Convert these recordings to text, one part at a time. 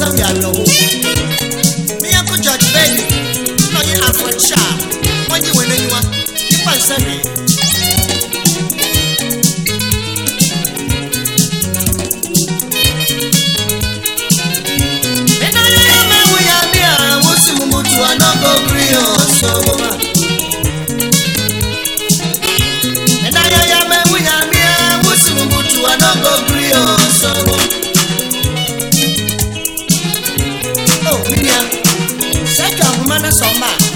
sẹ́mi àlọ́ míyà kó jọjú bẹ́ẹ̀ ni lọ́yìn àfọ̀nṣà wọ́n yí wẹ̀lẹ́ yín wá nípa ìsẹ́mi.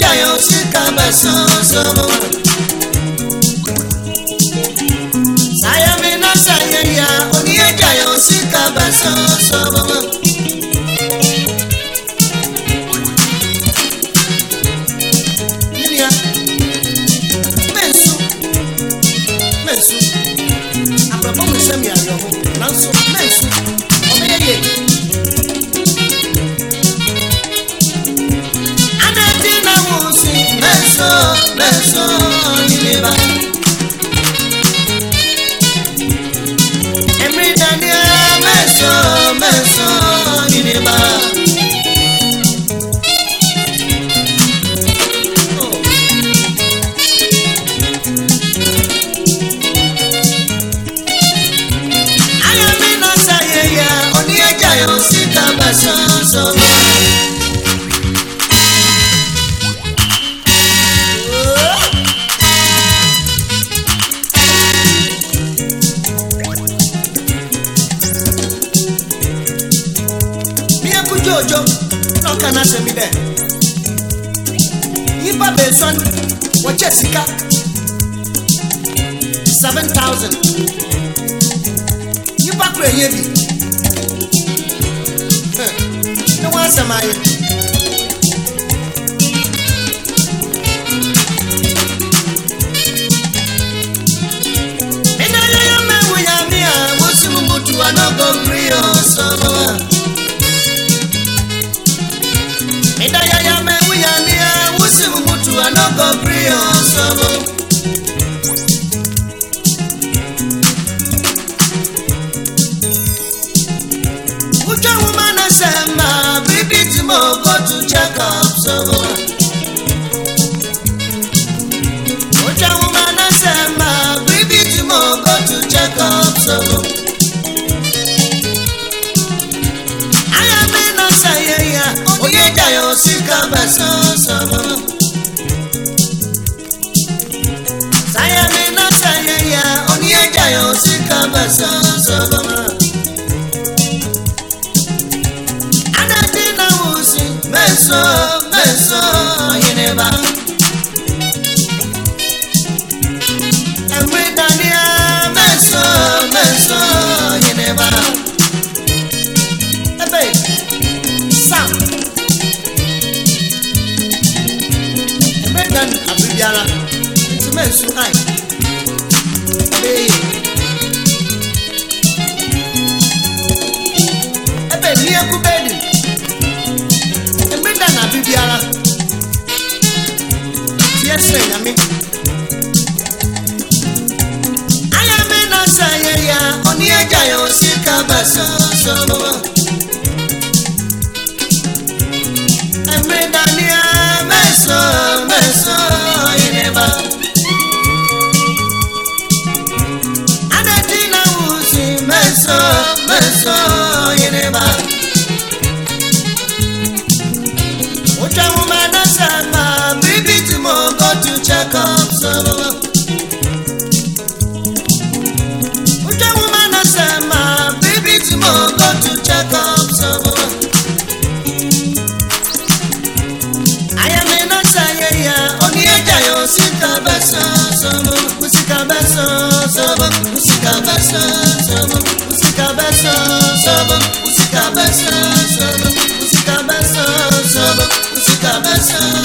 jayan sí kàmbá sánsan. Sayami náà ṣàyẹ̀yà oníyẹ̀ jayan sí corazón y ndị ojo n'ọka na semide nipa beson wɔkyɛ sika 7000 nipa koro enye bi ne wɔn asɛm ayɛ Another grill, so bá sán sọmọ. ya, náà ṣàyẹyẹ oníyẹjàyọ sí ká bá sán sọmọ. adájí náà wù sí mẹ́sàn-án mẹ́sàn-án yìí ni bá. biara ntoma nsu han ɛbɛyɛ ɛbɛ ni eku bɛdi ɛbɛ da na bi biara tiɛ sɛ nyame. música versão, samba, música versão, samba, música versão, samba, música versão, música música